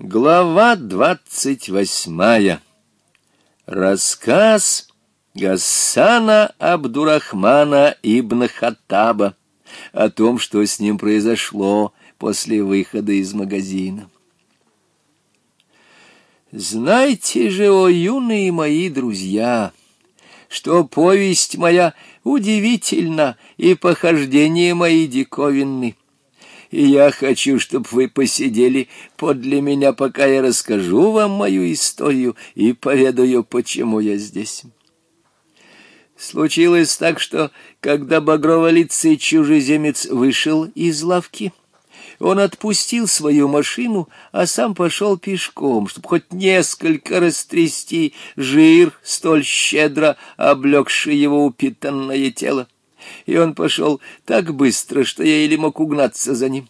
Глава двадцать восьмая. Рассказ Гасана Абдурахмана ибн Хаттаба о том, что с ним произошло после выхода из магазина. Знайте же, о юные мои друзья, что повесть моя удивительна и похождения мои диковинны и я хочу, чтобы вы посидели подле меня, пока я расскажу вам мою историю и поведаю, почему я здесь. Случилось так, что, когда багроволицый чужеземец вышел из лавки, он отпустил свою машину, а сам пошел пешком, чтобы хоть несколько растрясти жир, столь щедро облегший его упитанное тело и он пошел так быстро, что я еле мог угнаться за ним.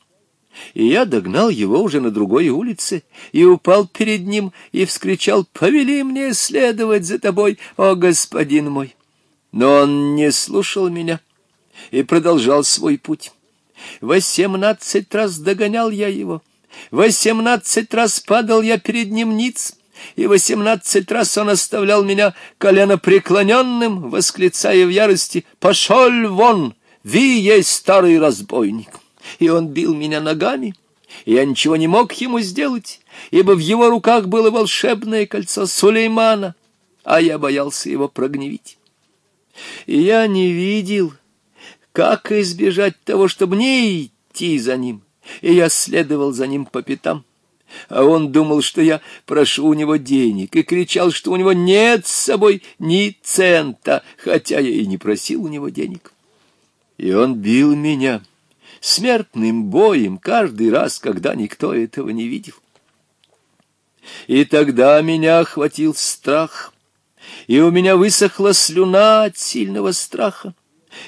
И я догнал его уже на другой улице, и упал перед ним, и вскричал «Повели мне следовать за тобой, о господин мой!» Но он не слушал меня и продолжал свой путь. Восемнадцать раз догонял я его, восемнадцать раз падал я перед ним ниц, и восемнадцать раз он оставлял меня колено преклоненным, восклицая в ярости «Пошел вон! Ви есть старый разбойник!» И он бил меня ногами, и я ничего не мог ему сделать, ибо в его руках было волшебное кольцо Сулеймана, а я боялся его прогневить. И я не видел, как избежать того, чтобы не идти за ним, и я следовал за ним по пятам. А он думал, что я прошу у него денег, и кричал, что у него нет с собой ни цента, хотя я и не просил у него денег. И он бил меня смертным боем каждый раз, когда никто этого не видел. И тогда меня охватил страх, и у меня высохла слюна от сильного страха,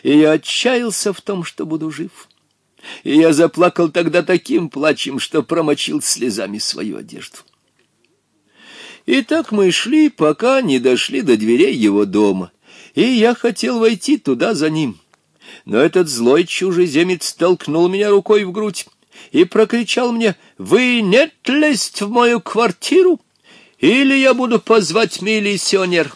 и я отчаялся в том, что буду жив и я заплакал тогда таким плачем, что промочил слезами свою одежду. И так мы шли, пока не дошли до дверей его дома, и я хотел войти туда за ним. Но этот злой чужеземец толкнул меня рукой в грудь и прокричал мне «Вы не лезть в мою квартиру, или я буду позвать милиционер»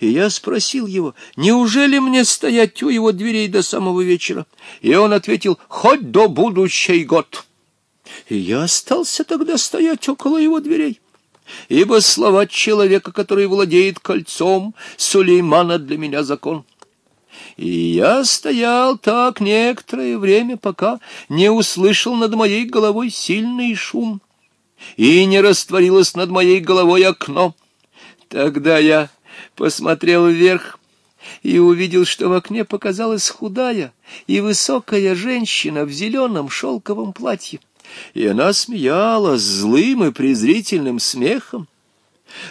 и я спросил его, неужели мне стоять у его дверей до самого вечера? И он ответил, хоть до будущей год. И я остался тогда стоять около его дверей. Ибо слова человека, который владеет кольцом, Сулеймана для меня закон. И я стоял так некоторое время, пока не услышал над моей головой сильный шум, и не растворилось над моей головой окно. Тогда я посмотрел вверх и увидел, что в окне показалась худая и высокая женщина в зеленом шелковом платье. И она смеялась злым и презрительным смехом.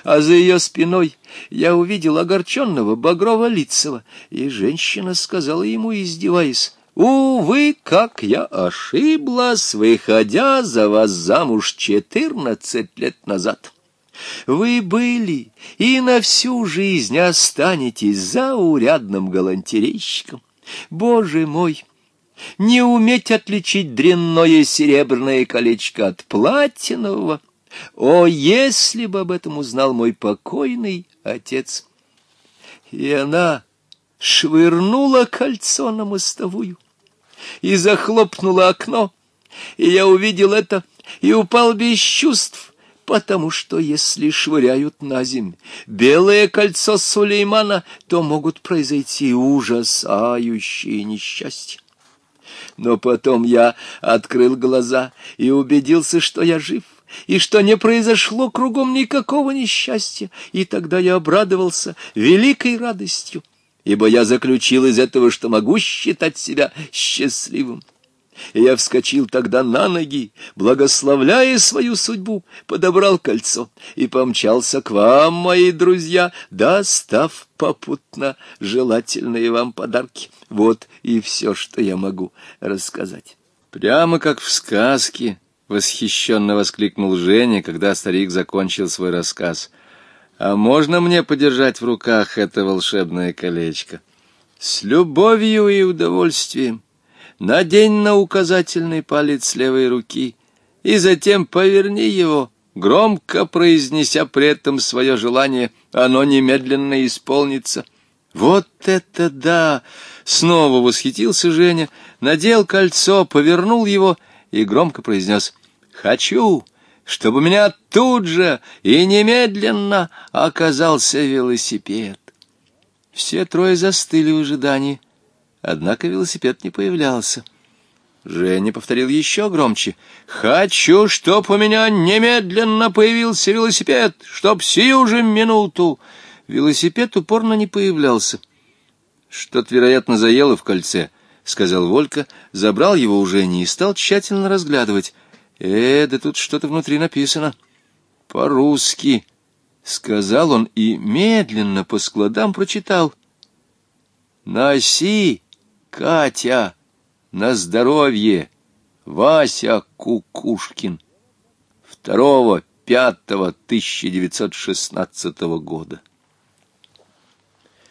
А за ее спиной я увидел огорченного Багрова-Лицева, и женщина сказала ему, издеваясь, «Увы, как я ошиблась, выходя за вас замуж четырнадцать лет назад». Вы были и на всю жизнь останетесь заурядным галантерейщиком. Боже мой! Не уметь отличить дрянное серебряное колечко от платинового. О, если бы об этом узнал мой покойный отец! И она швырнула кольцо на мостовую и захлопнула окно, и я увидел это и упал без чувств, потому что если швыряют на земь белое кольцо Сулеймана, то могут произойти ужасающие несчастья. Но потом я открыл глаза и убедился, что я жив, и что не произошло кругом никакого несчастья, и тогда я обрадовался великой радостью, ибо я заключил из этого, что могу считать себя счастливым. И я вскочил тогда на ноги, благословляя свою судьбу, подобрал кольцо и помчался к вам, мои друзья, достав попутно желательные вам подарки. Вот и все, что я могу рассказать. Прямо как в сказке, — восхищенно воскликнул Женя, когда старик закончил свой рассказ. «А можно мне подержать в руках это волшебное колечко?» «С любовью и удовольствием!» надень на указательный палец левой руки и затем поверни его, громко произнеся при этом свое желание, оно немедленно исполнится. Вот это да! Снова восхитился Женя, надел кольцо, повернул его и громко произнес «Хочу!» чтобы у меня тут же и немедленно оказался велосипед. Все трое застыли в ожидании. Однако велосипед не появлялся. Женя повторил еще громче. «Хочу, чтоб у меня немедленно появился велосипед, чтоб сию же минуту!» Велосипед упорно не появлялся. «Что-то, вероятно, заело в кольце», — сказал Волька, забрал его у Жени и стал тщательно разглядывать. «Э, да тут что-то внутри написано. По-русски», — сказал он и медленно по складам прочитал. «Носи!» Катя, на здоровье, Вася Кукушкин, 2-5-1916 года.